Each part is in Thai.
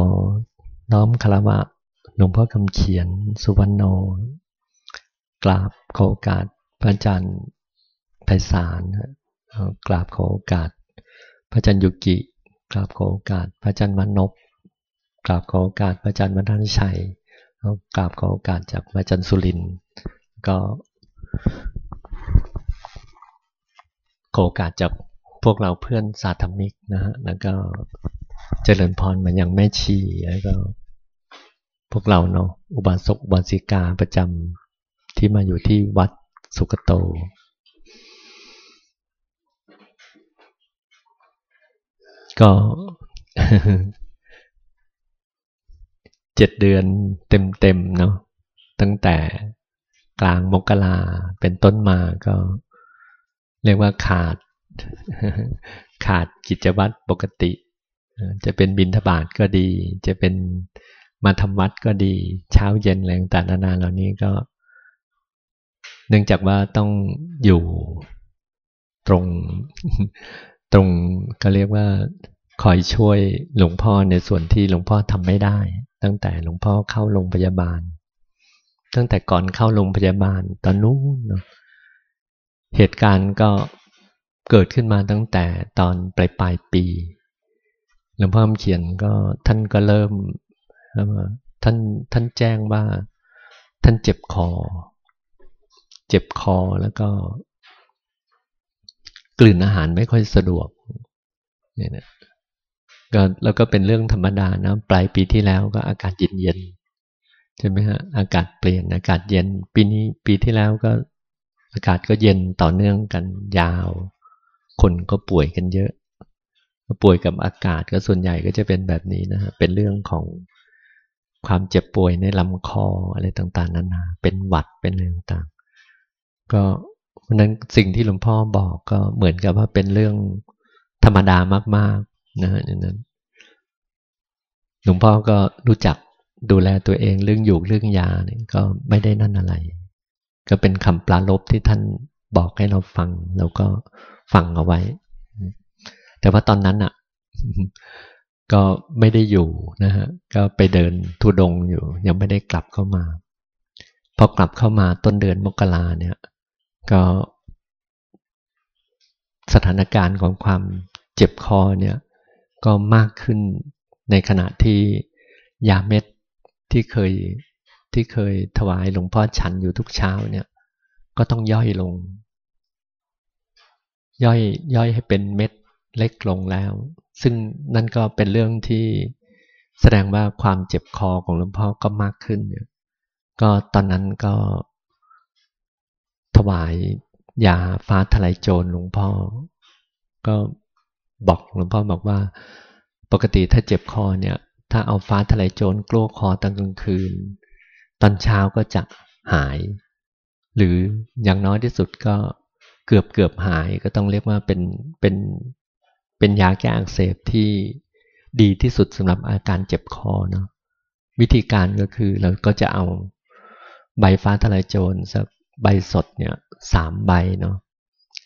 อน้อมคารวะหลวงพ่อคำเขียนสุวรรณโน กราบขอโอกาสพระอาจารย์ไพศาลกราบขอโอกาส พระอาจารย์ยุกิ กราบขอโอกาส พระอาจารย์วันนบกราบขอโอกาสพระอาจารย์วัฒนชัยกราบขอโอกาสจากพระอาจารย์สุรินก็ขอโอกาสจากพวกเราเพื่อนสาธมิกนะฮะแล้วก็ เจริญพรมันยังแม่ชีแล้วก็ พวกเราเนาะอุบาสกอุบาสิกาประจำที่มาอยู่ที่วัดสุกโต ก็เจ็ดเดือนเต็มๆเนาะตั้งแต่กลางมกราเป็นต้นมาก็ เรียกว่าขาด ขาดกิจวัตรปกติ จะเป็นบินทบาทก็ดี จะเป็นมาทำวัดก็ดี เช้าเย็นแรงต่างๆนานาเหล่านี้ก็ เนื่องจากว่าต้องอยู่ตรงตรงก็เรียกว่าคอยช่วยหลวงพ่อในส่วนที่หลวงพ่อทำไม่ได้ ตั้งแต่หลวงพ่อเข้าโรงพยาบาล ตั้งแต่ก่อนเข้าโรงพยาบาลตอนนู้นเนาะเหตุการณ์ก็เกิดขึ้นมาตั้งแต่ตอนปลายปลายปี หลวงพ่อเขียนก็ท่านก็เริ่มท่านท่านแจ้งว่า ท่านเจ็บคอ เจ็บคอแล้วก็ กลืนอาหารไม่ค่อยสะดวกเนี่ยนะก็แล้วก็เป็นเรื่องธรรมดานะปลายปีที่แล้วก็อากาศเย็นเย็นใช่ไหมฮะอากาศเปลี่ยนอากาศเย็น ปีนี้ปีที่แล้วก็ อากาศก็เย็นต่อเนื่องกันยาว คนก็ป่วยกันเยอะ ป่วยกับอากาศก็ส่วนใหญ่ก็จะเป็นแบบนี้นะฮะเป็นเรื่องของความเจ็บป่วยในลำคออะไรต่างๆนานา เป็นหวัดเป็นอะไรต่างๆ ก็เพราะนั้นสิ่งที่หลวงพ่อบอกก็เหมือนกับว่าเป็นเรื่องธรรมดามากๆนะฮะนั้น หลวงพ่อก็รู้จักดูแลตัวเองเรื่องอยู่เรื่องยาเนี่ยก็ไม่ได้นั่นอะไร ก็เป็นคำปลาลบที่ท่านบอกให้เราฟังเราก็ฟังเอาไว้ แต่ว่าตอนนั้นอะ ก็ไม่ได้อยู่นะฮะ ก็ไปเดินทุดงอยู่ ยังไม่ได้กลับเข้ามา พอกลับเข้ามาต้นเดือนมกราเนี่ย ก็ สถานการณ์ของความเจ็บคอเนี่ย ก็มากขึ้นในขณะที่ยาเม็ดที่เคยที่เคยถวายหลวงพ่อฉันอยู่ทุกเช้าเนี่ย ก็ต้องย่อยลง ย่อยย่อยให้เป็นเม็ด เล็กลงแล้ว ซึ่งนั่นก็เป็นเรื่องที่แสดงว่าความเจ็บคอของหลวงพ่อก็มากขึ้นเนี่ยก็ตอนนั้นก็ ถวายยาฟ้าทลายโจรหลวงพ่อ ก็บอกหลวงพ่อบอกว่า ปกติถ้าเจ็บคอเนี่ย ถ้าเอาฟ้าทลายโจรกลัวคอตอนกลางคืน ตอนเช้าก็จะหาย หรืออย่างน้อยที่สุดก็เกือบเกือบหายก็ต้องเรียกว่าเป็นเป็น เป็นยาแก้อักเสบที่ดีที่สุดสำหรับอาการเจ็บคอเนาะวิธีการก็คือเราก็จะเอาใบฟ้าทลายโจรสักใบสดเนี่ยสามใบเนาะ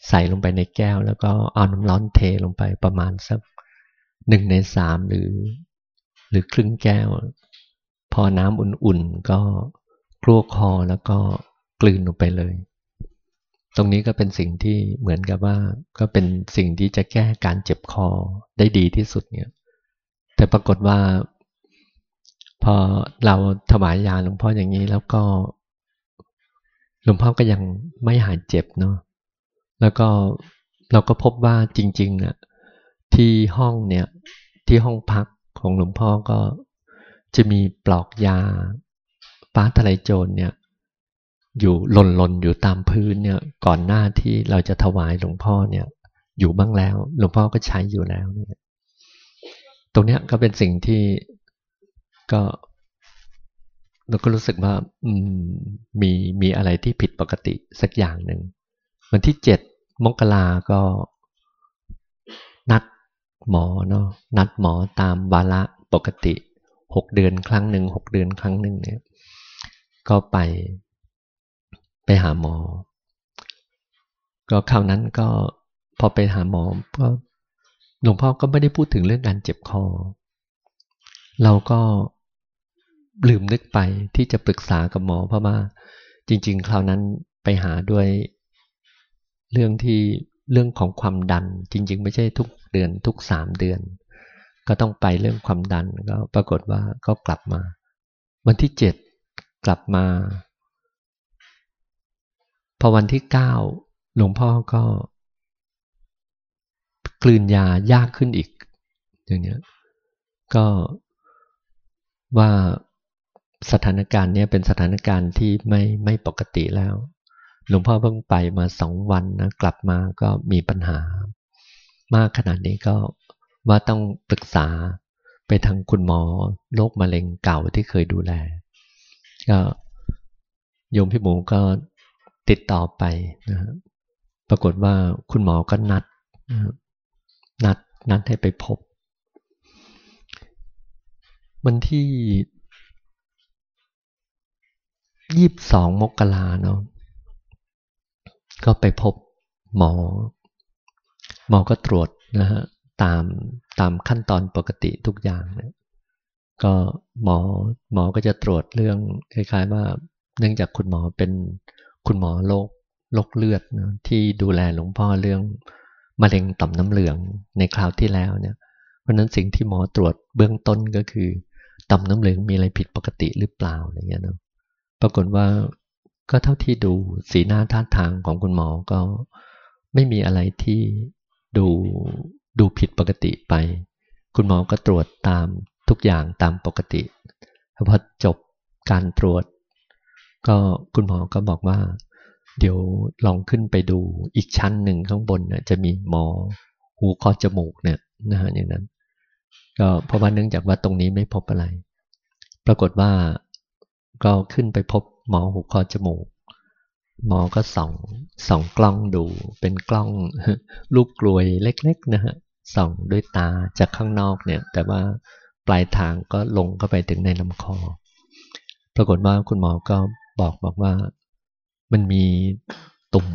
ใส่ลงไปในแก้ว แล้วก็เอาน้ำร้อนเทลงไปประมาณสักหนึ่งในสามหรือ หรือครึ่งแก้ว พอน้ำอุ่นๆก็กลัวคอแล้วก็กลืนลงไปเลย ตรงนี้ก็เป็นสิ่งที่เหมือนกับว่า ก็เป็นสิ่งที่จะแก้การเจ็บคอได้ดีที่สุดเนี่ย แต่ปรากฏว่า พอเราถวายยาหลวงพ่ออย่างนี้แล้วก็หลวงพ่อก็ยังไม่หายเจ็บเนาะแล้วก็เราก็พบว่าจริงๆอะที่ห้องเนี่ย ที่ห้องพักของหลวงพ่อก็จะมีปลอกยาฟ้าทะลายโจรเนี่ย อยู่หล่นหล่นอยู่ตามพื้นเนี่ยก่อนหน้าที่เราจะถวายหลวงพ่อเนี่ย อยู่บ้างแล้ว หลวงพ่อก็ใช้อยู่แล้วเนี่ยตรงเนี้ยก็เป็นสิ่งที่ก็เราก็รู้สึกว่าอืมมีมีอะไรที่ผิดปกติสักอย่างหนึ่งวันที่เจ็ดมกราก็นัดหมอเนาะนัดหมอตามวาระปกติหกเดือนครั้งหนึ่งหกเดือนครั้งหนึ่งเนี่ย ก็ไป ไปหาหมอ ก็คราวนั้นก็พอไปหาหมอก็หลวงพ่อก็ไม่ได้พูดถึงเรื่องการเจ็บคอ เราก็ลืมนึกไปที่จะปรึกษากับหมอเพราะว่าจริง ๆ คราวนั้นไปหาด้วยเรื่องที่เรื่องของความดัน จริง ๆ ไม่ใช่ทุกเดือนทุกสามเดือน ก็ต้องไปเรื่องความดันก็ปรากฏว่าก็กลับมา วันที่เจ็ดกลับมา พอวันที่เก้าหลวงพ่อก็ กลืนยายากขึ้นอีก อย่างเนี้ยก็ว่าสถานการณ์เนี้ยเป็นสถานการณ์ที่ไม่ไม่ปกติแล้ว หลวงพ่อเพิ่งไปมาสองวันนะกลับมาก็มีปัญหา มากขนาดนี้ก็ว่าต้องปรึกษาไปทางคุณหมอโรคมะเร็งเก่าที่เคยดูแล ก็โยมพี่หมูก็ ติดต่อไปนะปรากฏว่าคุณหมอก็นัดนัดนัดให้ไปพบ วันที่ยี่บสองมกราเนาะก็ไปพบหมอ หมอก็ตรวจนะฮะตามตามขั้นตอนปกติทุกอย่างเนี่ยก็หมอหมอก็จะตรวจเรื่องคล้ายๆว่า เนื่องจากคุณหมอเป็น คุณหมอโรคโรคเลือดนะที่ดูแลหลวงพ่อเรื่องมะเร็งต่อมน้ำเหลืองในคราวที่แล้วเนี่ย เพราะนั้นสิ่งที่หมอตรวจเบื้องต้นก็คือต่อมน้ำเหลืองมีอะไรผิดปกติหรือเปล่าอะไรเงี้ยเนาะปรากฏว่าก็เท่าที่ดูสีหน้าท่าทางของคุณหมอก็ไม่มีอะไรที่ดูดูผิดปกติไป คุณหมอก็ตรวจตามทุกอย่างตามปกติพอจบการตรวจ ก็คุณหมอก็บอกว่า เดี๋ยวลองขึ้นไปดูอีกชั้นหนึ่งข้างบนเนี่ยจะมีหมอหูคอจมูกเนี่ยนะฮะอย่างนั้น ก็เพราะว่าเนื่องจากว่าตรงนี้ไม่พบอะไร ปรากฏว่าก็ขึ้นไปพบหมอหูคอจมูก หมอก็ส่องส่องกล้องดู เป็นกล้องลูกกลวยเล็ก ๆ นะฮะส่องด้วยตาจากข้างนอกเนี่ย แต่ว่าปลายทางก็ลงเข้าไปถึงในลำคอ ปรากฏว่าคุณหมอก็ บอกบอกว่ามันมีตุ่ม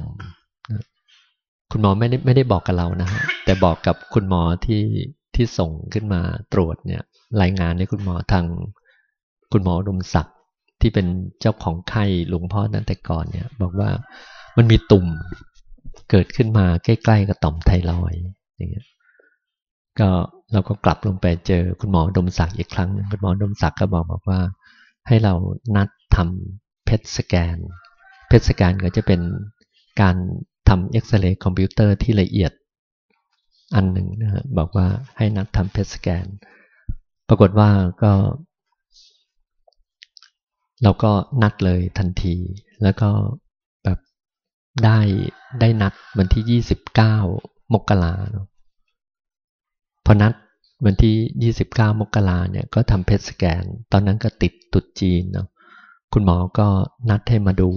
คุณหมอไม่ได้ไม่ได้บอกกับเรานะฮะแต่บอกกับคุณหมอที่ที่ส่งขึ้นมาตรวจเนี่ยรายงานให้คุณหมอทางคุณหมอดมศักดิ์ที่เป็นเจ้าของไข้หลวงพ่อนั้นแต่ก่อนเนี่ย บอกว่ามันมีตุ่มเกิดขึ้นมาใกล้ๆกับต่อมไทรอยด์อย่างเงี้ยก็เราก็กลับลงไปเจอคุณหมออุดมศักดิ์อีกครั้งคุณหมออุดมศักดิ์ก็บอกบอกว่า ให้เรานัดทำ PET scan PET scan ก็จะเป็นการทำเอ็กซเรย์คอมพิวเตอร์ที่ละเอียดอันหนึ่งนะฮะบอกว่าให้นัดทำ PET scan ปรากฏว่าก็ เราก็นัดเลยทันที แล้วก็แบบได้ได้นัดวันที่ยี่สิบเก้ามกราเนาะพอนัดวันที่ยี่สิบเก้ามกราเนี่ยก็ทำเพชสแกน ตอนนั้นก็ติดตุดจีนเนาะ คุณหมอก็นัดให้มาดู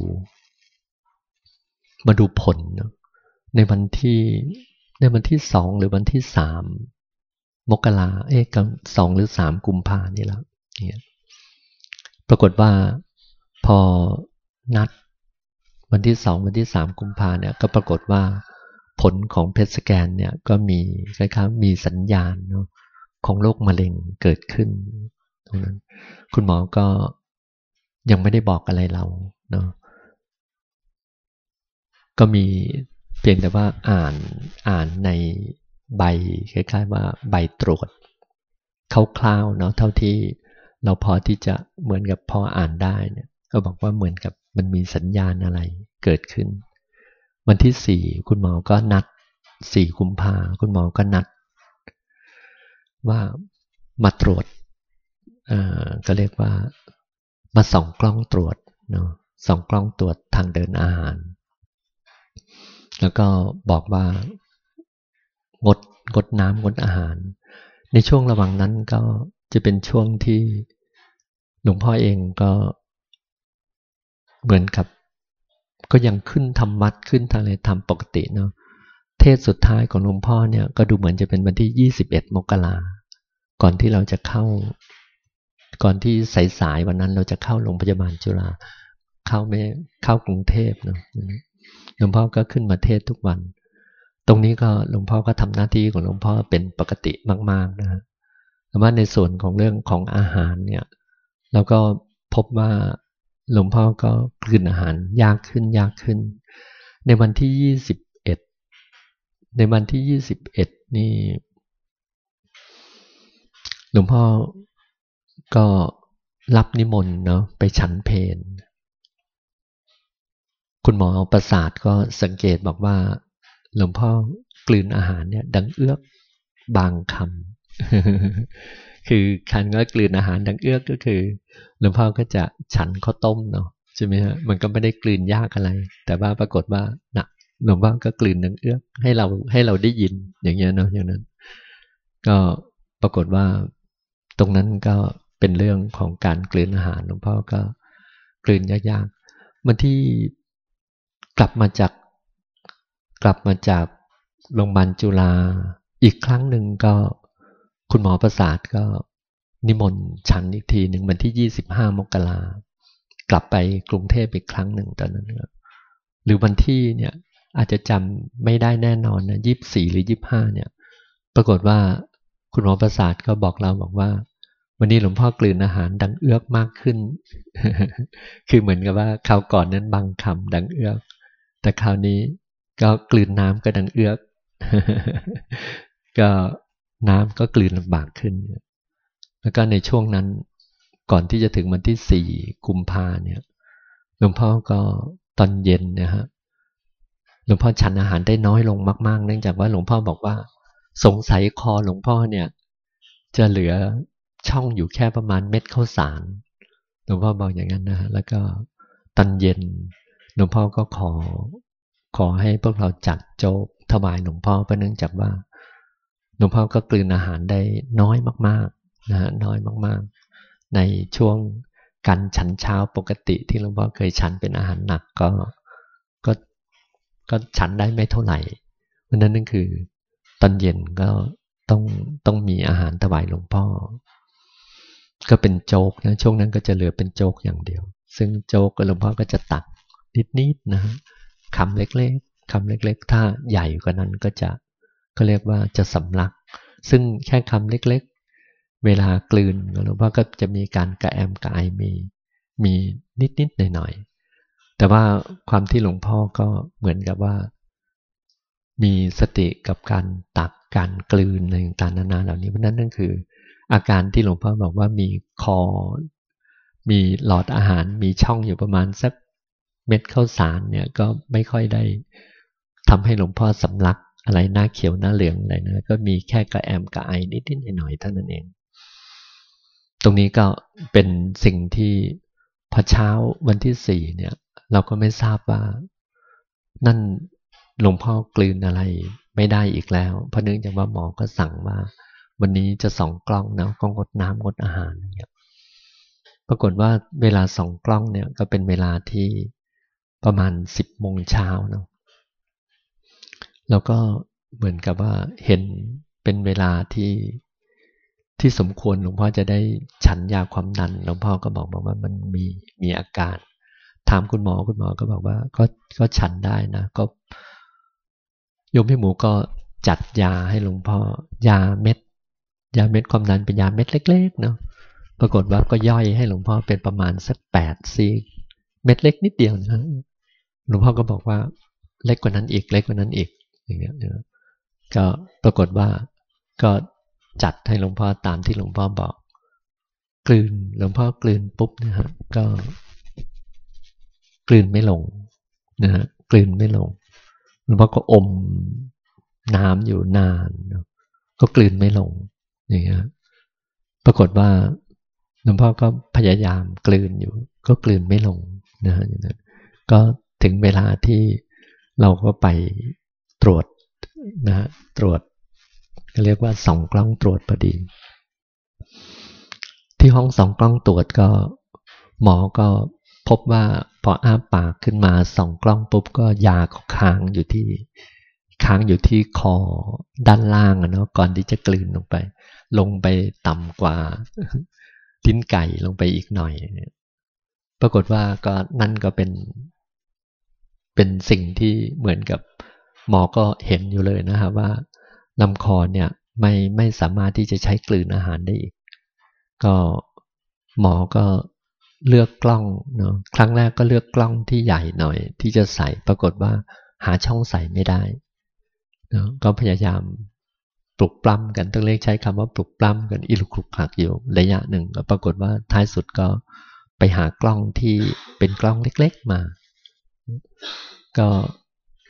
มาดูผล ในวันที่ในวันที่สองหรือวันที่สามมกราเอ๊ะสองหรือสามกุมภานี่แล้วเนี่ยปรากฏว่าพอนัดวันที่สองวันที่สามกุมภาเนี่ยก็ปรากฏว่าผลของเพชสแกนเนี่ยก็มีคล้ายๆมีสัญญาณเนาะของโรคมะเร็งเกิดขึ้นตรงนั้น คุณหมอก็ ยังไม่ได้บอกอะไรเราเนาะก็มีเพียงแต่ว่าอ่านอ่านในใบคล้ายๆว่าใบตรวจคร่าวๆเนาะเท่าที่เราพอที่จะเหมือนกับพออ่านได้เนี่ยก็บอกว่าเหมือนกับมันมีสัญญาณอะไรเกิดขึ้น วันที่สี่คุณหมอก็นัดสี่คุมภาคุณหมอก็นัด ว่ามาตรวจก็เรียกว่า มาส่องกล้องตรวจเนาะส่องกล้องตรวจทางเดินอาหาร แล้วก็บอกว่างดงดน้ำงดอาหาร ในช่วงระหว่างนั้นก็จะเป็นช่วงที่หลวงพ่อเองก็เหมือนกับ ก็ยังขึ้นทำวัดขึ้นทางอะไรทำปกติเนาะเทศสุดท้ายของหลวงพ่อเนี่ยก็ดูเหมือนจะเป็นวันที่ 21 มกราก่อนที่เราจะเข้า ก่อนที่สายๆวันนั้นเราจะเข้าโรงพยาบาลจุฬาเข้าไม่เข้ากรุงเทพเนาะหลวงพ่อก็ขึ้นมาเทศทุกวัน ตรงนี้ก็หลวงพ่อก็ทำหน้าที่ของหลวงพ่อเป็นปกติมาก ๆนะแต่ว่าในส่วนของเรื่องของอาหารเนี่ยเราก็พบว่าหลวงพ่อก็กลืนอาหารยากขึ้นยากขึ้น ในวันที่ยี่สิบเอ็ดในวันที่ยี่สิบเอ็ดนี่ หลวงพ่อ ก็รับนิมนต์เนาะไปฉันเพนคุณหมอประสาทก็สังเกตบอกว่า หลวงพ่อกลืนอาหารเนี่ย ดังเอื้อกบางคำคือคันก็กลืนอาหารดังเอื้อกก็คือ หลวงพ่อก็จะฉันข้าวต้มเนาะใช่ไหมฮะมันก็ไม่ได้กลืนยากอะไร แต่ว่าปรากฏว่าหนะหลวงพ่อก็กลืนดังเอื้อกให้เราให้เราได้ยินอย่างเงี้ยเนาะอย่างนั้น ก็ปรากฏว่าตรงนั้นก็ เป็นเรื่องของการกลืนอาหารหลวงพ่อก็กลืนยากๆมันที่กลับมาจากกลับมาจากโรงพยาบาลจุฬาอีกครั้งหนึ่งก็คุณหมอประสาทก็นิมนต์ฉันอีกทีหนึ่งวันที่25มกรากลับไปกรุงเทพอีกครั้งหนึ่งตอนนั้นหรือวันที่เนี่ยอาจจะจำไม่ได้แน่นอนนะยี่สี่หรือยี่ห้าเนี่ย ปรากฏว่าคุณหมอประสาทก็บอกเราบอกว่า วันนี้หลวงพ่อกลืนอาหารดังเอื้อกมากขึ้น คือเหมือนกับว่าคราวก่อนนั้นบางคำดังเอื้อก แต่คราวนี้ก็กลืนน้ำก็ดังเอื้อก ก็น้ำก็กลืนลำบากขึ้น แล้วก็ในช่วงนั้นก่อนที่จะถึงวันที่สี่กุมภาเนี่ย หลวงพ่อก็ตอนเย็นนะฮะ หลวงพ่อฉันอาหารได้น้อยลงมาก ๆ เนื่องจากว่าหลวงพ่อบอกว่า สงสัยคอหลวงพ่อเนี่ย จะเหลือ ช่องอยู่แค่ประมาณเม็ดข้าวสารหลวงพ่อบอกอย่างนั้นนะแล้วก็ตอนเย็นหลวงพ่อก็ขอ ขอให้พวกเราจัดโจ๊กถวายหลวงพ่อเพราะเนื่องจากว่าหลวงพ่อก็กลืนอาหารได้น้อยมากๆนะฮะน้อยมากๆ ในช่วงการฉันเช้าปกติที่หลวงพ่อเคยฉันเป็นอาหารหนักก็ก็ก็ฉันได้ไม่เท่าไหร่เพราะนั้นนั่นคือ ตอนเย็นก็ต้องต้องมีอาหารถวายหลวงพ่อ ก็เป็นโจกนะช่วงนั้นก็จะเหลือเป็นโจกอย่างเดียว ซึ่งโจกหลวงพ่อก็จะตักนิดๆนะฮะคำเล็กๆคำเล็กๆ ถ้าใหญ่กว่านั้นก็จะก็เรียกว่าจะสำลัก ซึ่งแค่คำเล็กๆ เวลากลืนหลวงพ่อก็จะมีการกระแอมกระไอมีมีนิดๆหน่อยๆแต่ว่าความที่หลวงพ่อก็เหมือนกับว่า มีสติกับการตักการกลืนในต่างๆนานาเหล่านี้เพราะนั้นนั่นคือ อาการที่หลวงพ่อบอกว่ามีคอ มีหลอดอาหาร มีช่องอยู่ประมาณสักเม็ดข้าวสารเนี่ยก็ไม่ค่อยได้ทำให้หลวงพ่อสำลักอะไรหน้าเขียวหน้าเหลืองอะไรนะก็มีแค่กระแอมกระไอนิดๆหน่อยๆเท่านั้นเอง ตรงนี้ก็เป็นสิ่งที่พอเช้าวันที่สี่เนี่ย เราก็ไม่ทราบว่า นั่นหลวงพ่อกลืนอะไรไม่ได้อีกแล้ว เพราะเนื่องจากว่าหมอก็สั่งว่า วันนี้จะส่องกล้องนะก็งดน้ำงดอาหารเนี่ยปรากฏว่าเวลาส่องกล้องเนี่ยก็เป็นเวลาที่ประมาณสิบโมงเช้าเนาะแล้วก็เหมือนกับว่าเห็นเป็นเวลาที่ที่สมควรหลวงพ่อจะได้ฉันยาความดันหลวงพ่อก็บอกบอกว่ามันมีมีอาการ ถามคุณหมอคุณหมอก็บอกว่า ก็ก็ฉันได้นะก็ยมพี่หมูก็จัดยาให้หลวงพ่อยาเม็ด ยาเม็ดความดันเป็นยาเม็ดเล็กๆเนาะปรากฏว่าก็ย่อยให้หลวงพ่อเป็นประมาณสักแปดซีเม็ดเล็กนิดเดียวนะหลวงพ่อก็บอกว่าเล็กกว่านั้นอีกเล็กกว่านั้นอีกอย่างเงี้ยก็ปรากฏว่าก็จัดให้หลวงพ่อตามที่หลวงพ่อบอก กลืนหลวงพ่อกลืนปุ๊บนะฮะก็กลืนไม่ลงนะฮะกลืนไม่ลงหลวงพ่อก็อมน้ำอยู่นาน ก็กลืนไม่ลง อย่างเงี้ยปรากฏว่าหลวงพ่อก็พยายามกลืนอยู่ ก็กลืนไม่ลงนะฮะอย่างนั้นก็ถึงเวลาที่เราก็ไปตรวจนะฮะตรวจเรียกว่าสองกล้องตรวจพอดี ที่ห้องสองกล้องตรวจก็หมอก็พบว่าพออ้าปากขึ้นมาสองกล้องปุ๊บก็ยาค้างอยู่ที่ ค้างอยู่ที่คอด้านล่างเนาะก่อนที่จะกลืนลงไป ลงไปต่ำกว่าลิ้นไก่ลงไปอีกหน่อย ปรากฏว่าก็นั่นก็เป็น เป็นสิ่งที่เหมือนกับหมอก็เห็นอยู่เลยนะครับว่าลำคอเนี่ยไม่ไม่สามารถที่จะใช้กลืนอาหารได้อีก ก็หมอก็เลือกกล้องเนาะครั้งแรกก็เลือกกล้องที่ใหญ่หน่อย ที่จะใส่ปรากฏว่าหาช่องใส่ไม่ได้ นะก็พยายามปลุกปล้ำกันต้องเรียกใช้คำว่าปลุกปล้ำกันอิลุกคลุกคลักอยู่ระยะหนึ่งก็ปรากฏว่าท้ายสุดก็ไปหากล้องที่เป็นกล้องเล็กๆมา ก็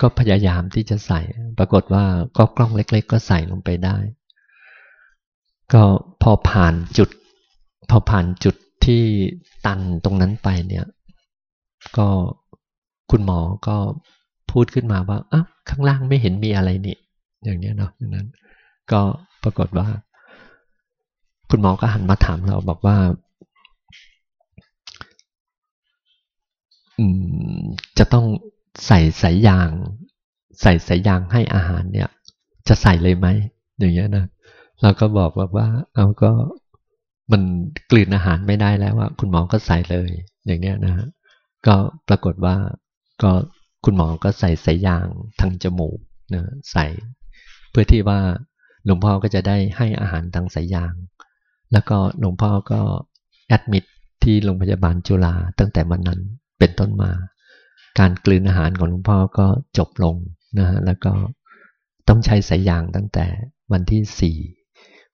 ก็พยายามที่จะใส่ ปรากฏว่าก็กล้องเล็ก ๆ ก็ใส่ลงไปได้ ก็พอผ่านจุด พอผ่านจุดที่ตันตรงนั้นไปเนี่ย ก็คุณหมอก็ พูดขึ้นมาว่าอะข้างล่างไม่เห็นมีอะไรนี่ อย่างนี้เนาะอย่างนั้น ก็ปรากฏว่า คุณหมอก็หันมาถามเราบอกว่า อืม จะต้องใส่สายยาง ใส่สายยางให้อาหารเนี่ย จะใส่เลยไหมอย่างเงี้ยนะเราก็บอกว่าว่า เอาก็มันกลืนอาหารไม่ได้แล้วว่าคุณหมอก็ใส่เลย อย่างเงี้ยนะฮะก็ปรากฏว่าก็ คุณหมอก็ใส่สายยางทางจมูกนะใส่เพื่อที่ว่าหลวงพ่อก็จะได้ให้อาหารทางสายยาง แล้วก็หลวงพ่อก็แอดมิดที่โรงพยาบาลจุฬาตั้งแต่วันนั้นเป็นต้นมา การกลืนอาหารของหลวงพ่อก็จบลงนะฮะแล้วก็ต้องใช้สายยางตั้งแต่วันที่สี่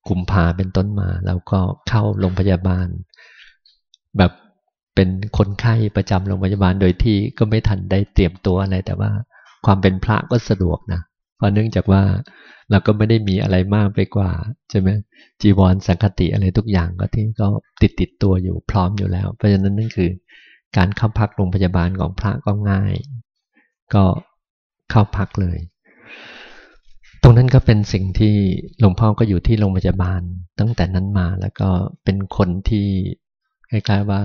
กุมภาเป็นต้นมา แล้วก็เข้าโรงพยาบาล แบบ เป็นคนไข้ประจำโรงพยาบาลโดยที่ก็ไม่ทันได้เตรียมตัวอะไรแต่ว่าความเป็นพระก็สะดวกนะเพราะเนื่องจากว่าเราก็ไม่ได้มีอะไรมากไปกว่าใช่ไหมจีวรสังคติอะไรทุกอย่างก็ที่ก็ติดติดตัวอยู่พร้อมอยู่แล้ว เพราะฉะนั้นนั่นคือ การเข้าพักโรงพยาบาลของพระก็ง่าย ก็เข้าพักเลย ตรงนั้นก็เป็นสิ่งที่หลวงพ่อก็อยู่ที่โรงพยาบาลตั้งแต่นั้นมาแล้วก็เป็นคนที่คล้ายๆว่า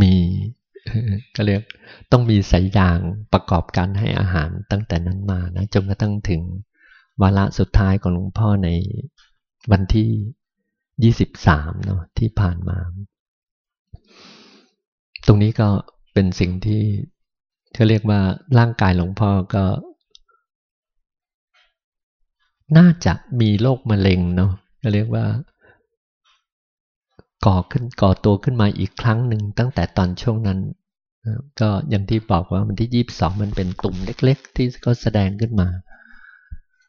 มีก็เรียกต้องมีสายยางประกอบการให้อาหารตั้งแต่นั้นมานะจนกระทั่งถึงวาระสุดท้ายของหลวงพ่อในวันที่ยี่สิบสามเนาะที่ผ่านมา ตรงนี้ก็เป็นสิ่งที่เขาเรียกว่าร่างกายหลวงพ่อก็ น่าจะมีโรคมะเร็งเนาะเรียกว่า ก่อขึ้นก่อตัวขึ้นมาอีกครั้งหนึ่งตั้งแต่ตอนช่วงนั้น ก็อย่างที่บอกว่าวันที่ยีบสองมันเป็นตุ่มเล็ก ๆ ที่ก็แสดงขึ้นมา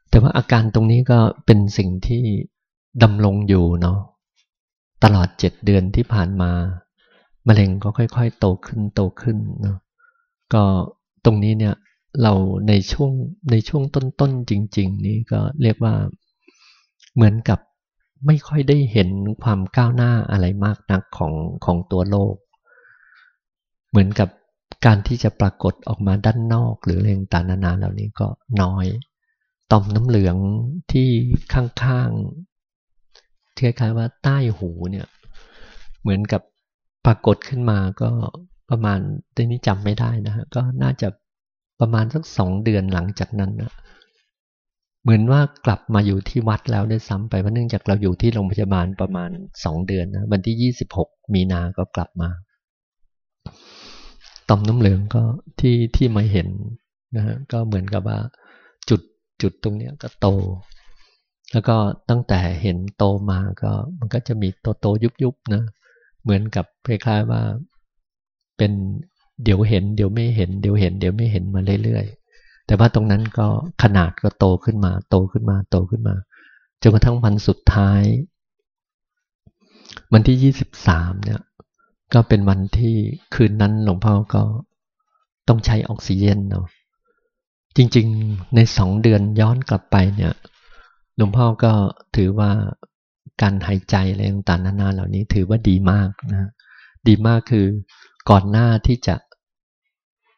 แต่ว่าอาการตรงนี้ก็เป็นสิ่งที่ดำรงอยู่เนาะตลอดเจ็ดเดือนที่ผ่านมามะเร็งก็ค่อย ๆ โตขึ้นโตขึ้นเนาะก็ตรงนี้เนี่ยเราในช่วงในช่วงต้นๆจริง ๆ นี้ก็เรียกว่าเหมือนกับ ไม่ค่อยได้เห็นความก้าวหน้าอะไรมากนักของของตัวโลก เหมือนกับการที่จะปรากฏออกมาด้านนอกหรือเรื่องต่างนานาเหล่านี้ก็น้อย ต่อมน้ำเหลืองที่ข้างๆคล้ายๆว่าใต้หูเนี่ย เหมือนกับปรากฏขึ้นมาก็ประมาณตอนนี้จำไม่ได้นะฮะก็น่าจะประมาณสักสองเดือนหลังจากนั้นนะ เหมือนว่ากลับมาอยู่ที่วัดแล้วด้วยซ้ำไปเพราะเนื่องจากเราอยู่ที่โรงพยาบาลประมาณสองเดือนนะวันที่ยี่สิบหกมีนาก็กลับมาต่อมน้ำเหลืองก็ที่ที่มาเห็นนะฮะก็เหมือนกับว่าจุดจุดตรงเนี้ยก็โต แล้วก็ตั้งแต่เห็นโตมาก็มันก็จะมีโตโตยุบยุบนะเหมือนกับคล้ายๆว่าเป็นเดี๋ยวเห็นเดี๋ยวไม่เห็นเดี๋ยวเห็นเดี๋ยวไม่เห็นมาเรื่อยๆ แต่ว่าตรงนั้นก็ขนาดก็โตขึ้นมา โตขึ้นมา โตขึ้นมาจนกระทั่งวันสุดท้าย วันที่ยี่สิบสามเนี่ย ก็เป็นวันที่คืนนั้นหลวงพ่อก็ต้องใช้ออกซิเจนเนาะจริงๆในสองเดือนย้อนกลับไปเนี่ย หลวงพ่อก็ถือว่าการหายใจอะไรต่างๆนานาเหล่านี้ถือว่าดีมากนะดีมากคือก่อนหน้าที่จะ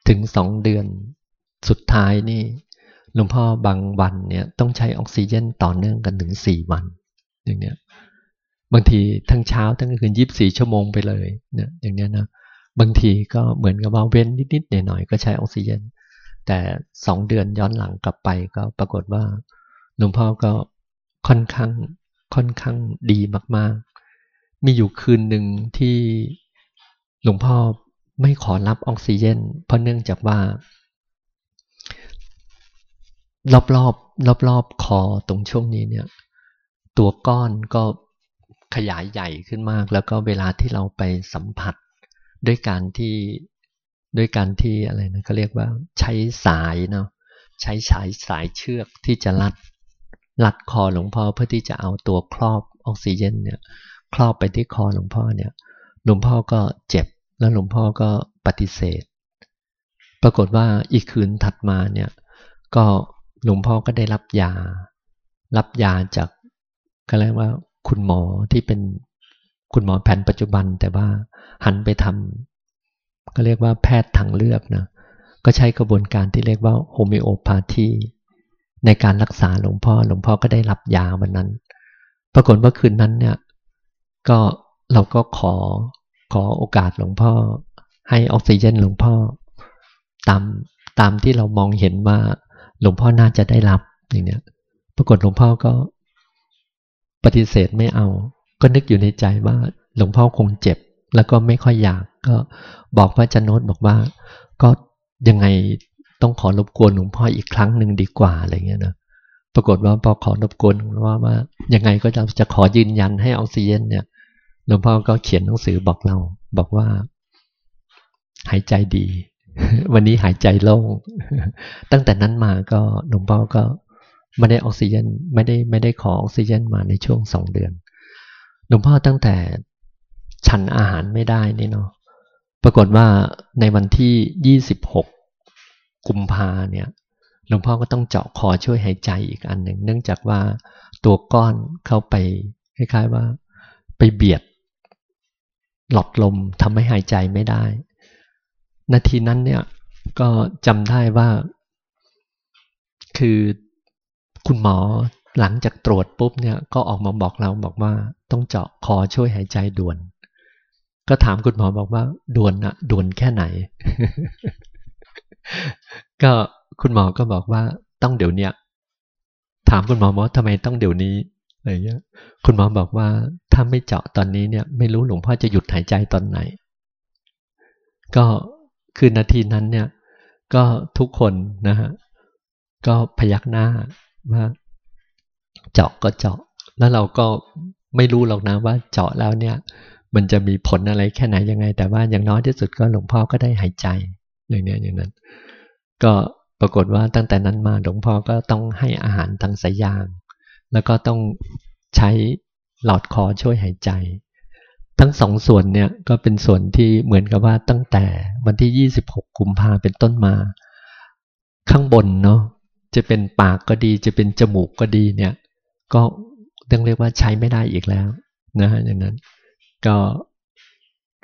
ถึงสองเดือน สุดท้ายนี่หลวงพ่อบางวันเนี่ยต้องใช้ออกซิเจนต่อเนื่องกันถึงสี่วัน อย่างเนี้ยบางทีทั้งเช้าทั้งคืนยีิบสี่ชั่วโมงไปเลยเนี่ยอย่างเนี้ยนะบางทีก็เหมือนกับว่าเว้นนิดๆหน่อยๆก็ใช้ออกซิเจน แต่สองเดือนย้อนหลังกลับไปก็ปรากฏว่าหลวงพ่อก็ค่อนข้างค่อนข้างดีมากๆ มีอยู่คืนหนึ่งที่หลวงพ่อไม่ขอรับออกซิเจน เพราะเนื่องจากว่า รอบรอบรอบรอบคอตรงช่วงนี้เนี่ย ตัวก้อนก็ขยายใหญ่ขึ้นมาก แล้วก็เวลาที่เราไปสัมผัสด้วยการที่ด้วยการที่อะไรนะเขาเรียกว่าใช้สายเนาะใช้สายสายเชือกที่จะรัดรัดคอหลวงพ่อเพื่อที่จะเอาตัวครอบออกซิเจนเนี่ยครอบไปที่คอหลวงพ่อเนี่ย หลวงพ่อก็เจ็บแล้วหลวงพ่อก็ปฏิเสธ ปรากฏว่าอีกคืนถัดมาเนี่ยก็ หลวงพ่อก็ได้รับยา รับยาจากก็เรียกว่า คุณหมอที่เป็นคุณหมอแผนปัจจุบัน แต่ว่าหันไปทำก็เรียกว่าแพทย์ทางเลือกนะก็ใช้กระบวนการที่เรียกว่าโฮมิโอพาธีในการรักษาหลวงพ่อ หลวงพ่อก็ได้รับยาวันนั้น ปรากฏว่าคืนนั้นเนี่ย ก็เราก็ขอขอโอกาสหลวงพ่อ ให้ออกซิเจนหลวงพ่อ ตามตามที่เรามองเห็นว่า หลวงพ่อน่าจะได้รับอย่างเนี้ย ปรากฏหลวงพ่อก็ปฏิเสธไม่เอา ก็นึกอยู่ในใจว่า หลวงพ่อคงเจ็บ แล้วก็ไม่ค่อยอยาก ก็บอกพระจันโนตบอกว่า ก็ยังไงต้องขอรบกวนหลวงพ่ออีกครั้งหนึ่งดีกว่าอะไรเงี้ยนะปรากฏว่าพอขอรบกวนว่าว่ายังไงก็จะจะขอยืนยันให้ออกซิเจนเนี่ยหลวงพ่อก็เขียนหนังสือบอกเรา บอกว่า หายใจดี วันนี้หายใจโล่ง ตั้งแต่นั้นมาก็หลวงพ่อก็ไม่ได้ออกซิเจนไม่ได้ไม่ได้ขอออกซิเจนมาในช่วงสองเดือน หลวงพ่อตั้งแต่ฉันอาหารไม่ได้นี่เนาะ ปรากฏว่าในวันที่ยี่สิบหกกุมภาเนี่ยหลวงพ่อก็ต้องเจาะคอช่วยหายใจอีกอันหนึ่ง เนื่องจากว่าตัวก้อนเข้าไปคล้ายๆว่า ไปเบียดหลอดลมทำให้หายใจไม่ได้ นาทีนั้นเนี่ยก็จำได้ว่า คือคุณหมอหลังจากตรวจปุ๊บเนี่ยก็ออกมาบอกเราบอกว่า ต้องเจาะคอช่วยหายใจด่วน ก็ถามคุณหมอบอกว่า ด่วนอะด่วนแค่ไหน ก็คุณหมอก็บอกว่าต้องเดี๋ยวเนี้ยถามคุณหมอว่าทำไมต้องเดี๋ยวนี้อะไรเงี้ย คุณหมอบอกว่าถ้าไม่เจาะตอนนี้เนี่ย ไม่รู้หลวงพ่อจะหยุดหายใจตอนไหน ก็ คือนาทีนั้นเนี่ยก็ทุกคนนะฮะก็พยักหน้าว่าเจาะก็เจาะ แล้วเราก็ไม่รู้หรอกนะว่าเจาะแล้วเนี่ย มันจะมีผลอะไรแค่ไหนยังไง แต่ว่าอย่างน้อยที่สุดก็หลวงพ่อก็ได้หายใจอย่างนี้อย่างนั้น ก็ปรากฏว่าตั้งแต่นั้นมาหลวงพ่อก็ต้องให้อาหารทางสายยาง แล้วก็ต้องใช้หลอดคอช่วยหายใจ ทั้งสองส่วนเนี่ยก็เป็นส่วนที่เหมือนกับว่าตั้งแต่วันที่ 26 กุมภาเป็นต้นมา ข้างบนเนาะจะเป็นปากก็ดี จะเป็นจมูกก็ดีเนี่ย ก็ต้องเรียกว่าใช้ไม่ได้อีกแล้วนะฮะอย่างนั้น ก็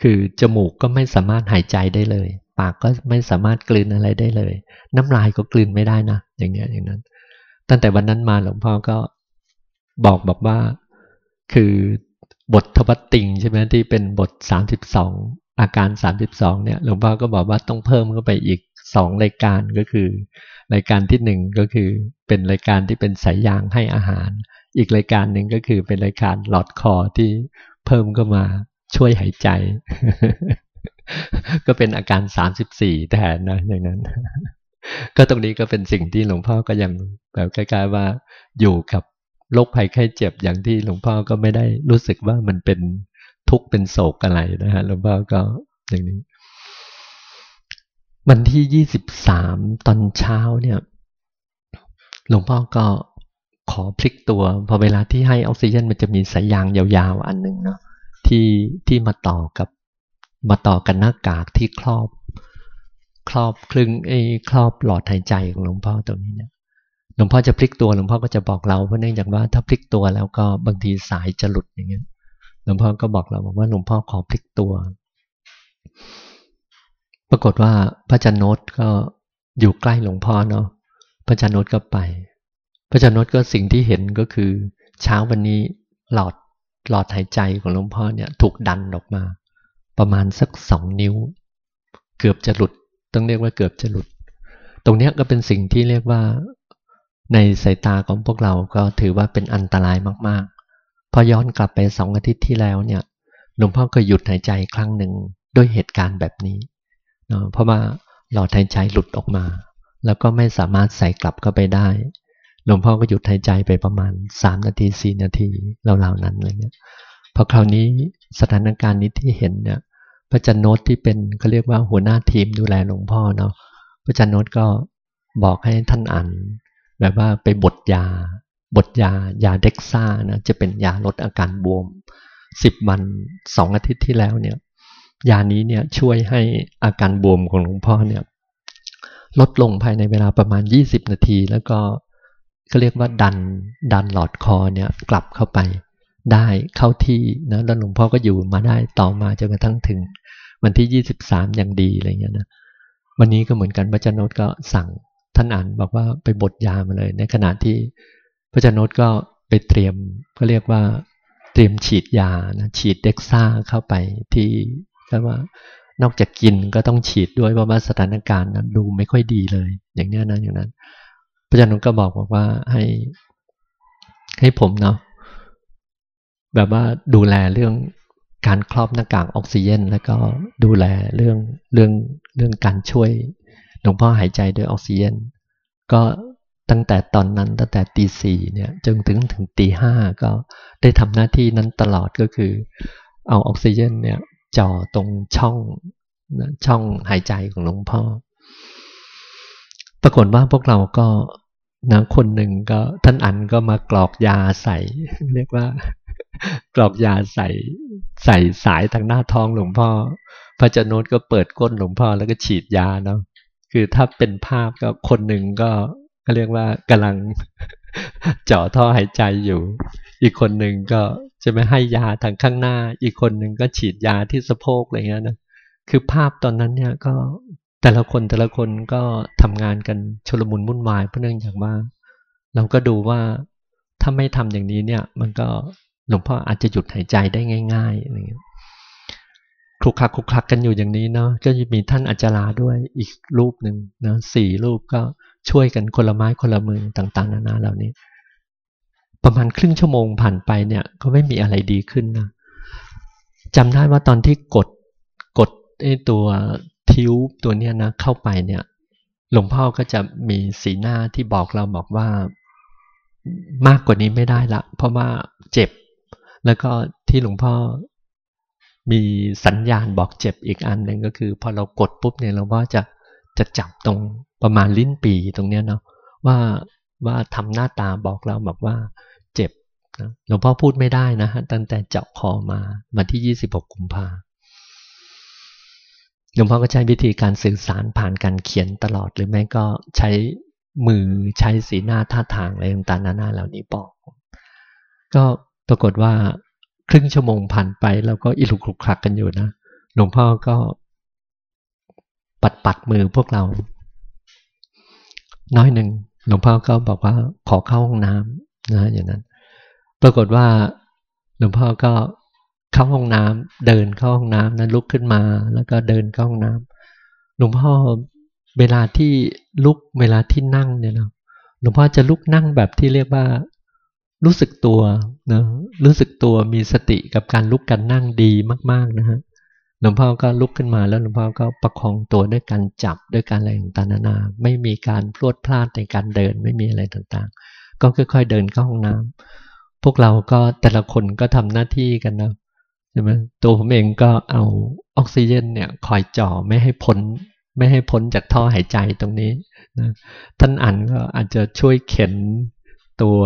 คือจมูกก็ไม่สามารถหายใจได้เลย ปากก็ไม่สามารถกลืนอะไรได้เลย น้ำลายก็กลืนไม่ได้นะอย่างเงี้ยอย่างนั้น ตั้งแต่วันนั้นมาหลวงพ่อก็บอกบอกว่า คือ บททวัตติงใช่ไหมที่เป็นบท 32 อาการ 32เนี่ยหลวงพ่อก็บอกว่าต้องเพิ่มเข้าไปอีกสองรายการก็คือ รายการที่หนึ่งก็คือเป็นรายการที่เป็นสายยางให้อาหาร อีกรายการหนึ่งก็คือเป็นรายการหลอดคอที่เพิ่มเข้ามาช่วยหายใจ ก็เป็นอาการสามสิบสี่แทนนะอย่างนั้น ก็ตรงนี้ก็เป็นสิ่งที่หลวงพ่อก็ยังแบบใกล้ๆว่าอยู่กับ โรคภัยไข้เจ็บอย่างที่หลวงพ่อก็ไม่ได้รู้สึกว่ามันเป็นทุกข์เป็นโศกอะไรนะฮะหลวงพ่อก็อย่างนี้ วันที่ยี่สิบสามตอนเช้าเนี่ย หลวงพ่อก็ขอพลิกตัวพอเวลาที่ให้ออกซิเจนมันจะมีสายยางยาวๆ อันหนึ่งเนาะที่ที่มาต่อกับมาต่อกันหน้ากากที่ครอบ ครอบคลึงไอ้ครอบหลอดหายใจของหลวงพ่อตรงนี้เนี่ย หลวงพ่อจะพลิกตัวหลวงพ่อก็จะบอกเราเพราะเนื่องจากว่าถ้าพลิกตัวแล้วก็บางทีสายจะหลุดอย่างเงี้ยหลวงพ่อก็บอกเราบอกว่าหลวงพ่อขอพลิกตัว ปรากฏว่าพระจันโนตก็อยู่ใกล้หลวงพ่อเนาะพระจันโนตก็ไป พระจันโนตก็สิ่งที่เห็นก็คือ เช้าวันนี้หลอดหลอดหายใจของหลวงพ่อเนี่ยถูกดันออกมา ประมาณสักสองนิ้ว เกือบจะหลุด ต้องเรียกว่าเกือบจะหลุด ตรงนี้ก็เป็นสิ่งที่เรียกว่า ในสายตาของพวกเราก็ถือว่าเป็นอันตรายมากๆ พอย้อนกลับไปสองอาทิตย์ที่แล้วเนี่ยหลวงพ่อก็หยุดหายใจครั้งหนึ่งด้วยเหตุการณ์แบบนี้เพราะว่าหลอดหายใจหลุดออกมา แล้วก็ไม่สามารถใส่กลับเข้าไปได้ หลวงพ่อก็หยุดหายใจไปประมาณสามนาทีสี่นาทีราวๆนั้นอะไรเงี้ยพอคราวนี้สถานการณ์นี้ที่เห็นเนี่ยพระจันโนตที่เป็นเขาเรียกว่าหัวหน้าทีมดูแลหลวงพ่อเนาะพระจันโนตก็บอกให้ท่านอ่าน แบบว่าไปบทยาบทยายาเด็กซ่านะจะเป็นยาลดอาการบวมสิบวันสองอาทิตย์ที่แล้วเนี่ยยานี้เนี่ยช่วยให้อาการบวมของหลวงพ่อเนี่ยลดลงภายในเวลาประมาณ 20 นาที แล้วก็ก็เรียกว่าดันดันหลอดคอเนี่ยกลับเข้าไปได้เข้าที่นะแล้วหลวงพ่อก็อยู่มาได้ต่อมาจนกระทั่งถึง วันที่ 23 อย่างดีอะไรเงี้ยนะวันนี้ก็เหมือนกันพระเจ้าโนตก็สั่ง ท่านอ่านบอกว่าไปบทยามาเลย ในขณะที่พระเจ้าโนตก็ไปเตรียมก็เรียกว่าเตรียมฉีดยานะฉีดเด็กซ่าเข้าไปที่ก็ว่านอกจากกินก็ต้องฉีดด้วยเพราะว่าสถานการณ์นั้นดูไม่ค่อยดีเลย อย่างนี้นะอย่างนั้น พระเจ้านุก็บอกบอกว่าให้ให้ผมเนาะแบบว่าดูแลเรื่องการครอบหน้ากากออกซิเจนแล้วก็ดูแลเรื่องเรื่องเรื่องการช่วย หลวงพ่อหายใจด้วยออกซิเจนก็ตั้งแต่ตอนนั้นตั้งแต่ตีสี่เนี่ยจนถึงถึงตีห้าก็ได้ทำหน้าที่นั้นตลอดก็คือ เอาออกซิเจนเนี่ยจ่อตรงช่องช่องหายใจของหลวงพ่อ ปรากฏว่าพวกเราก็นะคนหนึ่งก็ท่านอันก็มากรอกยาใส่ เรียกว่ากรอกยาใส่ใส่สายทางหน้าท้องหลวงพ่อพระเจโนตก็เปิดก้นหลวงพ่อแล้วก็ฉีดยาเนาะ คือถ้าเป็นภาพก็คนหนึ่งก็ก็เรียกว่ากำลังเจาะท่อหายใจอยู่ อีกคนหนึ่งก็จะไม่ให้ยาทางข้างหน้า อีกคนหนึ่งก็ฉีดยาที่สะโพกอะไรเงี้ยนะคือภาพตอนนั้นเนี่ยก็แต่ละคนแต่ละคนก็ทำงานกันชลมุนวุ่นวาย เพราะเนื่องจากว่า เราก็ดูว่าถ้าไม่ทำอย่างนี้เนี่ย มันก็หลวงพ่ออาจจะหยุดหายใจได้ง่ายๆอะไรเงี้ย คลุกคลักคลุกคลักกันอยู่อย่างนี้เนาะก็จะมีท่านอาจารย์ด้วยอีกรูปหนึ่งนะสี่รูปก็ช่วยกันคนละไม้คนละมือต่าง ๆ นานาเหล่านี้ ประมาณครึ่งชั่วโมงผ่านไปเนี่ยก็ไม่มีอะไรดีขึ้นนะจำได้ว่าตอนที่กดกดไอ้ตัวทิวตัวเนี้ยนะเข้าไปเนี่ยหลวงพ่อก็จะมีสีหน้าที่บอกเราบอกว่ามากกว่านี้ไม่ได้ละ เพราะว่าเจ็บ แล้วก็ที่หลวงพ่อ มีสัญญาณบอกเจ็บอีกอันหนึ่งก็คือ พอเรากดปุ๊บเนี่ยหลวงพ่อจะจะจับตรงประมาณลิ้นปีตรงเนี้ยเนาะว่าว่าทำหน้าตาบอกเราแบอกว่าเจ็บนะหลวงพ่อพูดไม่ได้นะฮะตั้งแต่เจาะคอมาวันที่ 26 กุมภาหลวงพ่อก็ใช้วิธีการสื่อสารผ่านการเขียนตลอด หรือแม้ก็ใช้มือใช้สีหน้าท่าทางอะไรต่างๆนานาเหล่านี้บอก ก็ปรากฏว่า ครึ่งชั่วโมงผ่านไปเราก็อิลุกคลุกคลักกันอยู่นะหลวงพ่อก็ปัดปัดมือพวกเรา น้อยหนึ่งหลวงพ่อก็บอกว่าขอเข้าห้องน้ำนะอย่างนั้น ปรากฏว่าหลวงพ่อก็เข้าห้องน้ำเดินเข้าห้องน้ำนั้นลุกขึ้นมา แล้วก็เดินเข้าห้องน้ำหลวงพ่อเวลาที่ลุกเวลาที่นั่งเนี่ยนะหลวงพ่อจะลุกนั่งแบบที่เรียกว่า รู้สึกตัวนะรู้สึกตัวมีสติกับการลุกกันนั่งดีมากๆนะฮะหลวงพ่อก็ลุกขึ้นมาแล้วหลวงพ่อก็ประคองตัวด้วยการจับด้วยการอะไรต่างๆนานาไม่มีการพลวดพลาดในการเดินไม่มีอะไรต่างๆ ก็ค่อยๆเดินเข้าห้องน้ำพวกเราก็แต่ละคนก็ทำหน้าที่กันนะใช่ไหมตัวผมเองก็เอาออกซิเจนเนี่ยคอยจ่อไม่ให้พ้นไม่ให้พ้นจากท่อหายใจตรงนี้นะท่านอันก็อาจจะช่วยเข็นตัว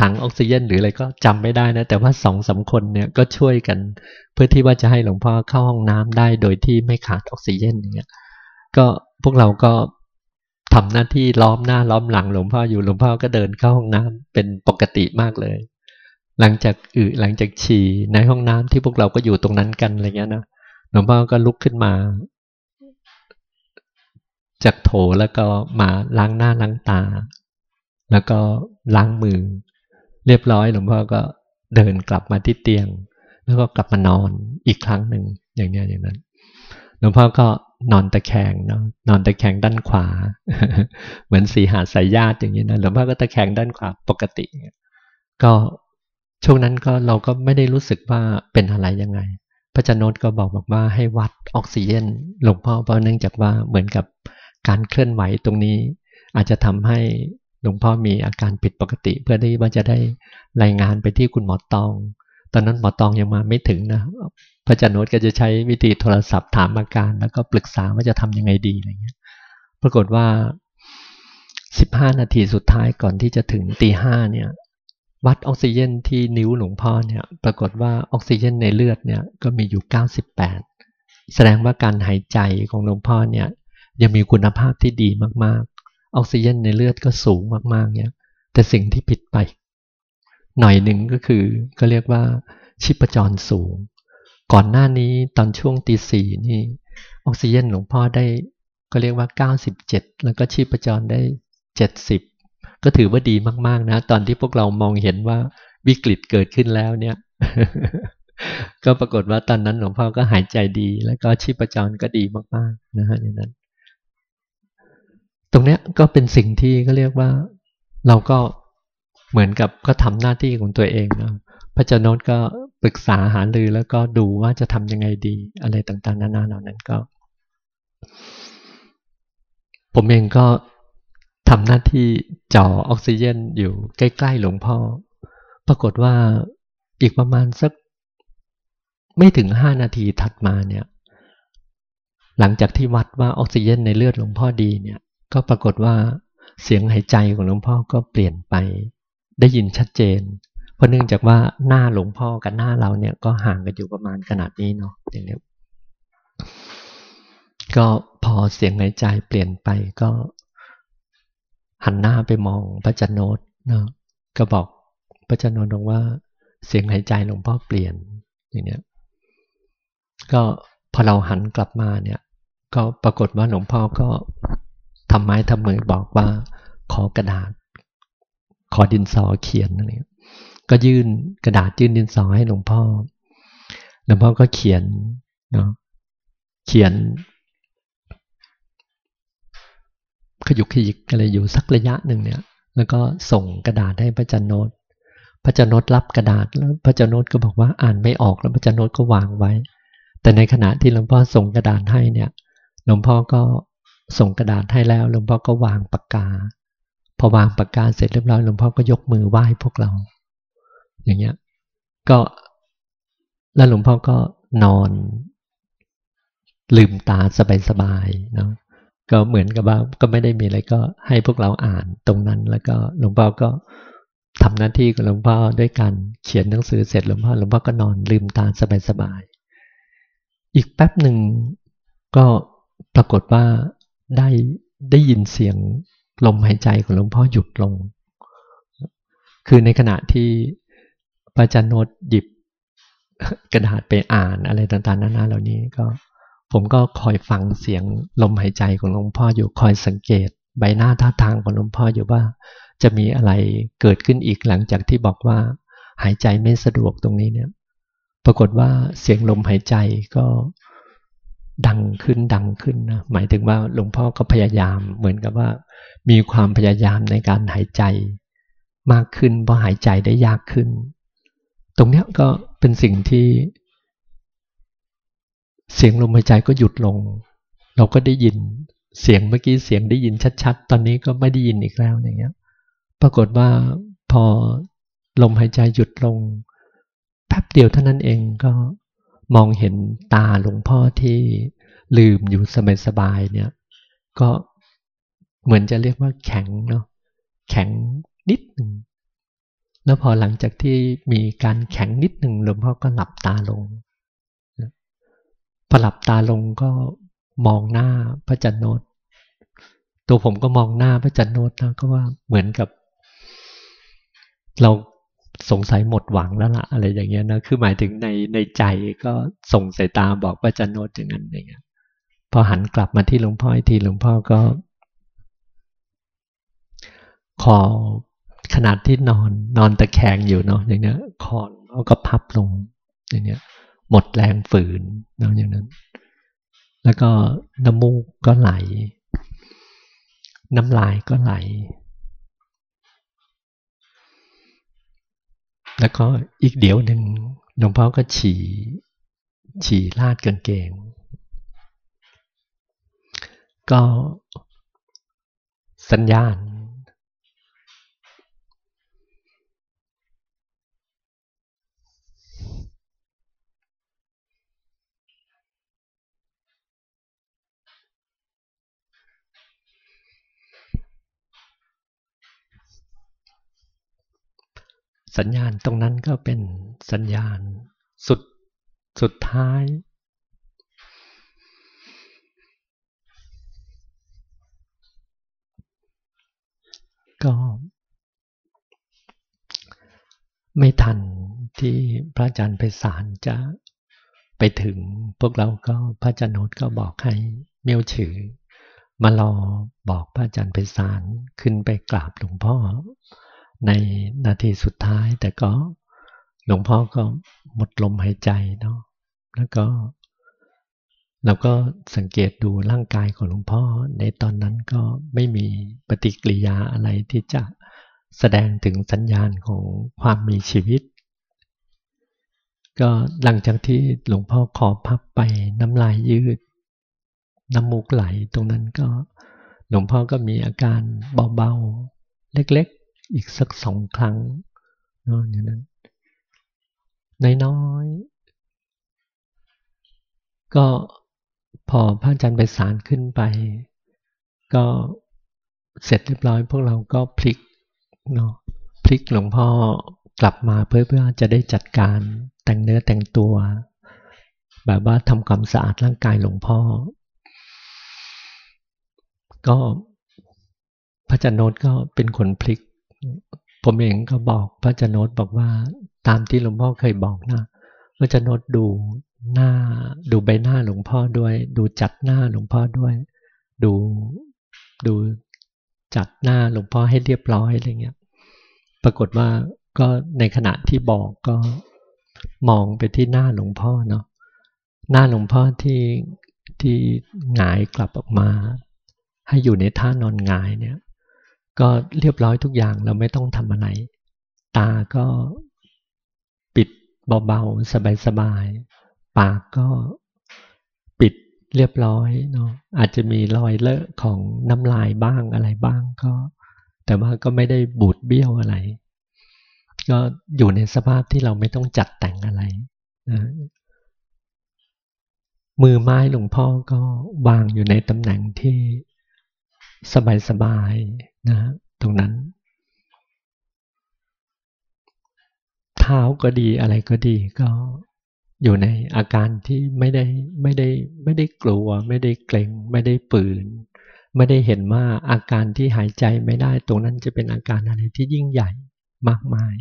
ถังออกซิเจนหรืออะไรก็จำไม่ได้นะ แต่ว่าสองสาคนเนี่ยก็ช่วยกัน เพื่อที่ว่าจะให้หลวงพ่อเข้าห้องน้ำได้โดยที่ไม่ขาดออกซิเจนเงี้ยก็พวกเราก็ทำหน้าที่ล้อมหน้าล้อมหลังหลวงพ่ออยู่หลวงพ่อก็เดินเข้าห้องน้ำเป็นปกติมากเลย หลังจากอึหลังจากฉี่ในห้องน้ำที่พวกเราก็อยู่ตรงนั้นกันอะไรเงี้ยนะหลวงพ่อก็ลุกขึ้นมา จากโถแล้วก็มาล้างหน้าล้างตา แล้วก็ ล้างมือ เรียบร้อยหลวงพ่อก็เดินกลับมาที่เตียง แล้วก็กลับมานอนอีกครั้งหนึ่งอย่างนี้อย่างนั้นหลวงพ่อก็นอนตะแคงเนาะนอนตะแคงด้านขวา เหมือนสีหาสายญาติอย่างนี้นะหลวงพ่อก็ตะแคงด้านขวาปกติ ก็ช่วงนั้นก็เราก็ไม่ได้รู้สึกว่าเป็นอะไรยังไง พระจันโนตก็บอกบอกว่าให้วัดออกซิเจนหลวงพ่อเพราะเนื่องจากว่าเหมือนกับการเคลื่อนไหวตรงนี้ อาจจะทำให้ หลวงพ่อมีอาการผิดปกติ เพื่อที่ว่าจะได้รายงานไปที่คุณหมอตอง ตอนนั้นหมอตองยังมาไม่ถึงนะพระจันโนตก็จะใช้วิธีโทรศัพท์ถามอาการ แล้วก็ปรึกษาว่าจะทำยังไงดีอะไรเงี้ย ปรากฏว่า15นาทีสุดท้ายก่อนที่จะถึงตีห้าเนี่ย วัดออกซิเจนที่นิ้วหลวงพ่อเนี่ย ปรากฏว่าออกซิเจนในเลือดเนี่ยก็มีอยู่98แสดงว่าการหายใจของหลวงพ่อเนี่ยยังมีคุณภาพที่ดีมาก ออกซิเจนในเลือดก็สูงมากๆเนี่ยแต่สิ่งที่ผิดไป หน่อยหนึ่งก็คือก็เรียกว่าชีพจรสูง ก่อนหน้านี้ตอนช่วงตีสี่นี่ออกซิเจนหลวงพ่อได้ก็เรียกว่า 97 แล้วก็ชีพจรได้ 70 ก็ถือว่าดีมาก ๆ นะ ตอนที่พวกเรามองเห็นว่าวิกฤตเกิดขึ้นแล้วเนี่ย ก็ปรากฏว่าตอนนั้นหลวงพ่อก็หายใจดี แล้วก็ชีพจรก็ดีมาก ๆ นะฮะอย่างนั้น ตรงเนี้ยก็เป็นสิ่งที่ก็เรียกว่า เราก็เหมือนกับก็ทำหน้าที่ของตัวเองนะพระเจ้าโนตก็ปรึกษาหารือแล้วก็ดูว่าจะทำยังไงดีอะไรต่างๆ นานาเหล่านั้นก็ ผมเองก็ทำหน้าที่จ่อออกซิเจนอยู่ใกล้ๆหลวงพ่อ ปรากฏว่าอีกประมาณสักไม่ถึงห้านาทีถัดมาเนี่ย หลังจากที่วัดว่าออกซิเจนในเลือดหลวงพ่อดีเนี่ย ก็ปรากฏว่าเสียงหายใจของหลวงพ่อก็เปลี่ยนไป ได้ยินชัดเจน เพราะเนื่องจากว่าหน้าหลวงพ่อกับหน้าเราเนี่ยก็ห่างกันอยู่ประมาณขนาดนี้เนาะอย่างนี้ก็พอเสียงหายใจเปลี่ยนไปก็หันหน้าไปมองพระจันโนตเนาะก็บอกพระจันโนตว่า เสียงหายใจหลวงพ่อเปลี่ยนอย่างเนี้ยก็พอเราหันกลับมาเนี่ย ก็ปรากฏว่าหลวงพ่อก็ ทำไม้ทำมือบอกว่า ขอกระดาษ ขอดินสอเขียนอะไรก็ยื่นกระดาษยื่นดินสอให้หลวงพ่อ หลวงพ่อก็เขียนเนาะเขียน ขยุกขยิกอะไรอยู่สักระยะหนึ่งเนี่ย แล้วก็ส่งกระดาษให้พระจันโนตพระจันโนตรับกระดาษแล้วพระจันโนตก็บอกว่าอ่านไม่ออกแล้วพระจันโนตก็วางไว้ แต่ในขณะที่หลวงพ่อส่งกระดาษให้เนี่ยหลวงพ่อก็ ส่งกระดาษให้แล้วหลวงพ่อก็วางปากกา พอวางปากกาเสร็จเรียบร้อยหลวงพ่อก็ยกมือไหว้พวกเรา อย่างเงี้ย ก็แล้วหลวงพ่อก็นอน ลืมตาสบายๆเนาะก็เหมือนกับว่าก็ไม่ได้มีอะไรก็ให้พวกเราอ่านตรงนั้น แล้วก็หลวงพ่อก็ทำหน้าที่ของหลวงพ่อด้วยการเขียนหนังสือเสร็จหลวงพ่อหลวงพ่อก็นอนลืมตาสบายๆอีกแป๊บหนึ่งก็ปรากฏว่า ได้ได้ยินเสียงลมหายใจของหลวงพ่อหยุดลง คือในขณะที่พราจารย์โนตหยิบกระดาษไปอ่านอะไรต่างๆนานาเหล่านี้ก็ ผมก็คอยฟังเสียงลมหายใจของหลวงพ่ออยู่คอยสังเกต ใบหน้าท่าทางของหลวงพ่ออยู่ว่า จะมีอะไรเกิดขึ้นอีกหลังจากที่บอกว่า หายใจไม่สะดวกตรงนี้เนี่ย ปรากฏว่าเสียงลมหายใจก็ ดังขึ้นดังขึ้นนะหมายถึงว่าหลวงพ่อก็พยายาม เหมือนกับว่า มีความพยายามในการหายใจ มากขึ้นเพราะหายใจได้ยากขึ้น ตรงนี้ก็เป็นสิ่งที่ เสียงลมหายใจก็หยุดลง เราก็ได้ยินเสียงเมื่อกี้เสียงได้ยินชัด ๆ ตอนนี้ก็ไม่ได้ยินอีกแล้วอย่างเงี้ย ปรากฏว่าพอลมหายใจหยุดลงแป๊บเดียวเท่านั้นเองก็ มองเห็นตาหลวงพ่อที่ลืมอยู่สบายๆเนี่ย ก็เหมือนจะเรียกว่าแข็งเนาะแข็งนิดหนึ่งแล้วพอหลังจากที่มีการแข็งนิดหนึ่งหลวงพ่อก็หลับตาลงพอหลับตาลงก็มองหน้าพระจันโนตตัวผมก็มองหน้าพระจันโนตนะก็ว่าเหมือนกับ เรา สงสัยหมดหวังแล้วล่ะอะไรอย่างเงี้ยนะคือหมายถึงในในใจก็ส่งสายตาบอกพระจันโนตอย่างนั้นอย่างเงี้ยพอหันกลับมาที่หลวงพ่อทีหลวงพ่อก็ คอขนาดที่นอนนอนตะแคงอยู่เนาะอย่างเงี้ยคอเขาก็พับลงอย่างเงี้ย หมดแรงฝืนนะอย่างนั้น แล้วก็น้ำมูกก็ไหล น้ำลายก็ไหล แล้วก็อีกเดี๋ยวหนึ่งหลวงพ่อก็ฉี่ฉี่ลาดกางเกง ก็สัญญาณ สัญญาณตรงนั้นก็เป็นสัญญาณสุดสุดท้าย ก็ไม่ทันที่พระอาจารย์ไปสารจะไปถึงพวกเราก็พระอาจารย์โนตก็บอกให้เมียวฉือมารอบอกพระอาจารย์ไปสารขึ้นไปกราบหลวงพ่อ ในนาทีสุดท้าย แต่ก็หลวงพ่อก็หมดลมหายใจเนาะแล้วก็เราก็สังเกตดูร่างกายของหลวงพ่อ ในตอนนั้นก็ไม่มีปฏิกิริยาอะไรที่จะแสดงถึงสัญญาณของความมีชีวิต ก็หลังจากที่หลวงพ่อขอพับไปน้ำลายยืด น้ำมูกไหลตรงนั้นก็หลวงพ่อก็มีอาการเบาๆ เล็กๆ อีกสักสองครั้งนอนอย่างนั้นน้อยๆก็พอพระอาจารย์ไปสารขึ้นไป ก็เสร็จเรียบร้อยพวกเราก็พลิกเนาะพลิกหลวงพ่อกลับมาเพื่อเพื่อจะได้จัดการแต่งเนื้อแต่งตัว แบบว่าทำความสะอาดร่างกายหลวงพ่อ ก็พระจันโนตก็เป็นคนพลิก ผมเองก็บอกพระจนโนตบอกว่า ตามที่หลวงพ่อเคยบอกนะพระจนโนตดูหน้า ดูใบหน้าหลวงพ่อด้วย ดูจัดหน้าหลวงพ่อด้วย ดูดูจัดหน้าหลวงพ่อให้เรียบร้อยอะไรเงี้ย ปรากฏว่าก็ในขณะที่บอกก็มองไปที่หน้าหลวงพ่อเนาะหน้าหลวงพ่อที่ที่หงายกลับออกมา ให้อยู่ในท่านอนหงายเนี่ย ก็เรียบร้อยทุกอย่างเราไม่ต้องทำอะไร ตาก็ปิดเบาๆ สบายๆ ปากก็ปิดเรียบร้อยเนาะอาจจะมีรอยเลอะของน้ำลายบ้างอะไรบ้างก็ แต่ว่าก็ไม่ได้บูดเบี้ยวอะไร ก็อยู่ในสภาพที่เราไม่ต้องจัดแต่งอะไรนะมือไม้หลวงพ่อก็วางอยู่ในตำแหน่งที่สบายๆ นะตรงนั้น เท้าก็ดีอะไรก็ดีก็อยู่ในอาการที่ไม่ได้ไม่ได้ไม่ได้กลัว ไม่ได้เกรงไม่ได้ปืน ไม่ได้เห็นว่าอาการที่หายใจไม่ได้ ตรงนั้นจะเป็นอาการอะไรที่ยิ่งใหญ่มากมาย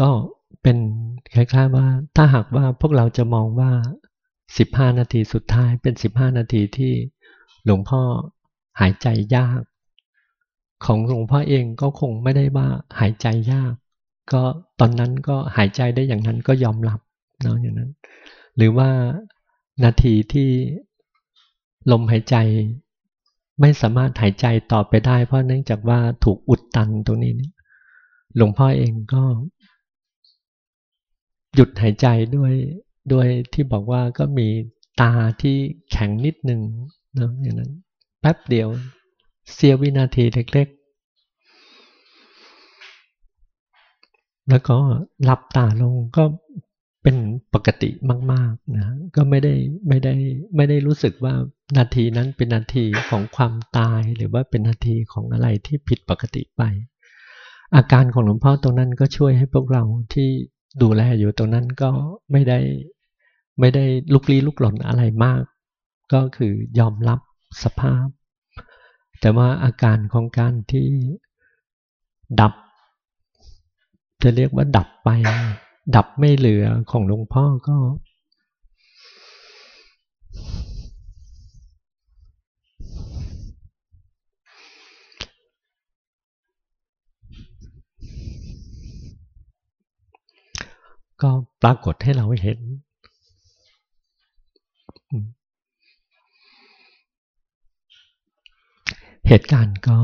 ก็เป็นคล้ายๆว่าถ้าหากว่าพวกเราจะมองว่า 15นาทีสุดท้ายเป็น15นาทีที่หลวงพ่อหายใจยาก ของหลวงพ่อเองก็คงไม่ได้ว่าหายใจยาก ก็ตอนนั้นก็หายใจได้อย่างนั้นก็ยอมรับเนาะอย่างนั้น หรือว่านาทีที่ลมหายใจไม่สามารถหายใจต่อไปได้ เพราะเนื่องจากว่าถูกอุดตันตรงนี้หลวงพ่อเองก็ หยุดหายใจด้วย ด้วยที่บอกว่าก็มีตาที่แข็งนิดหนึ่งนะอย่างนั้นแป๊บเดียวเสียวินาทีเล็กๆ แล้วก็หลับตาลงก็เป็นปกติมากๆนะก็ไม่ได้ไม่ได้ไม่ได้รู้สึกว่านาทีนั้นเป็นนาทีของความตายหรือว่าเป็นนาทีของอะไรที่ผิดปกติไป อาการของหลวงพ่อตรงนั้นก็ช่วยให้พวกเราที่ ดูแลอยู่ตรงนั้นก็ไม่ได้ไม่ได้ลุกลี้ลุกหล่นอะไรมาก ก็คือยอมรับสภาพ แต่ว่าอาการของการที่ดับ จะเรียกว่าดับไป ดับไม่เหลือของหลวงพ่อก็ ก็ปรากฏให้เราเห็น เหตุการณ์ก็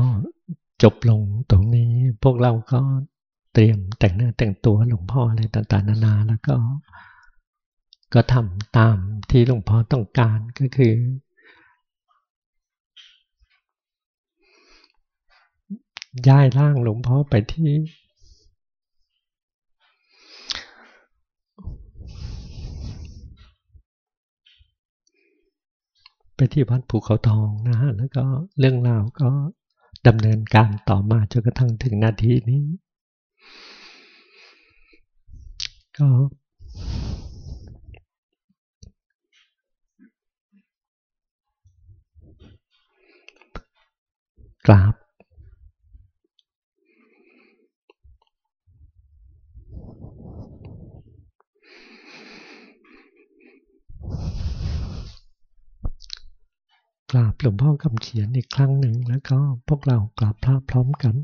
จบลงตรงนี้ พวกเราก็เตรียมแต่งเนื้อแต่งตัวหลวงพ่ออะไรต่างๆนานาแล้วก็ ก็ทำตามที่หลวงพ่อต้องการก็คือ ย้ายร่างหลวงพ่อไปที่ ไปที่วัดภูเขาทองนะฮะแล้วก็เรื่องราวก็ดำเนินการต่อมาจนกระทั่งถึงนาทีนี้ ก็กราบ กราบหลวงพ่อคำเขียนอีกครั้งหนึ่ง แล้วก็พวกเรากราบพระพร้อมกัน